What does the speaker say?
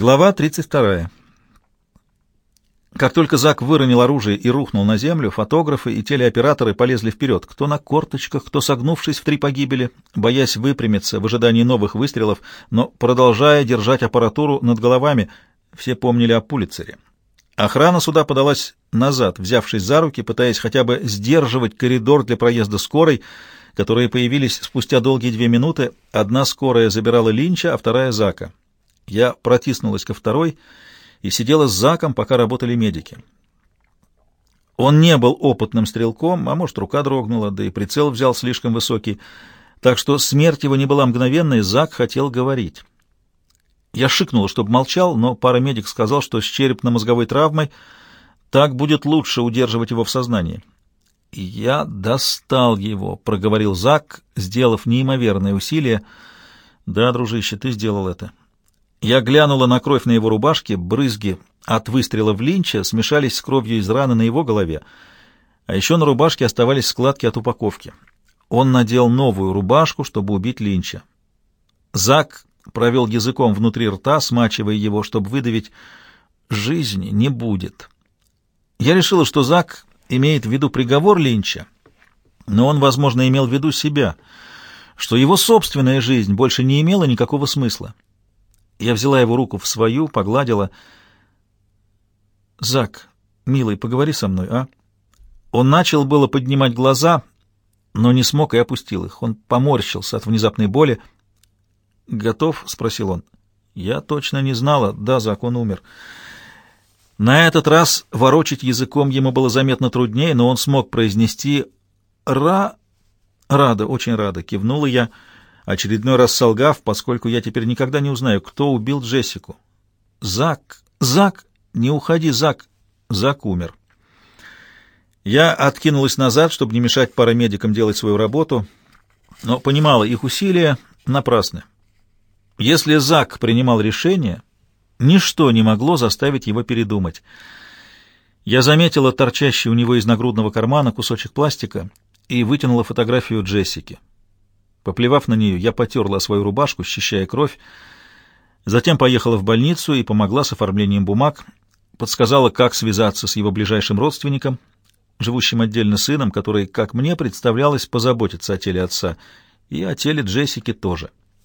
Глава 32. Как только Зак выронил оружие и рухнул на землю, фотографы и телеоператоры полезли вперед, кто на корточках, кто согнувшись в три погибели, боясь выпрямиться в ожидании новых выстрелов, но продолжая держать аппаратуру над головами, все помнили о Пулицере. Охрана суда подалась назад, взявшись за руки, пытаясь хотя бы сдерживать коридор для проезда скорой, которые появились спустя долгие две минуты. Одна скорая забирала Линча, а вторая — Зака. Я протиснулась ко второй и сидела с Заком, пока работали медики. Он не был опытным стрелком, а может, рука дрогнула, да и прицел взял слишком высокий, так что смерть его не была мгновенной, Зак хотел говорить. Я шикнула, чтобы молчал, но парамедик сказал, что с черепно-мозговой травмой так будет лучше удерживать его в сознании. «Я достал его», — проговорил Зак, сделав неимоверное усилие. «Да, дружище, ты сделал это. Я глянула на кровь на его рубашке, брызги от выстрела в Линча смешались с кровью из раны на его голове, а еще на рубашке оставались складки от упаковки. Он надел новую рубашку, чтобы убить Линча. Зак провел языком внутри рта, смачивая его, чтобы выдавить «жизни не будет». Я решила, что Зак имеет в виду приговор Линча, но он, возможно, имел в виду себя, что его собственная жизнь больше не имела никакого смысла. Я взяла его руку в свою, погладила. «Зак, милый, поговори со мной, а?» Он начал было поднимать глаза, но не смог и опустил их. Он поморщился от внезапной боли. «Готов?» — спросил он. «Я точно не знала. Да, Зак, он умер». На этот раз ворочить языком ему было заметно труднее, но он смог произнести «Ра...» «Рада, очень рада», — кивнула я, — очередной раз солгав, поскольку я теперь никогда не узнаю, кто убил Джессику. «Зак! Зак! Не уходи, Зак!» Зак умер. Я откинулась назад, чтобы не мешать парамедикам делать свою работу, но понимала, их усилия напрасны. Если Зак принимал решение, ничто не могло заставить его передумать. Я заметила торчащий у него из нагрудного кармана кусочек пластика и вытянула фотографию Джессики. Поплевав на нее, я потерла свою рубашку, счищая кровь, затем поехала в больницу и помогла с оформлением бумаг, подсказала, как связаться с его ближайшим родственником, живущим отдельно сыном, который, как мне представлялось, позаботится о теле отца, и о теле Джессики тоже.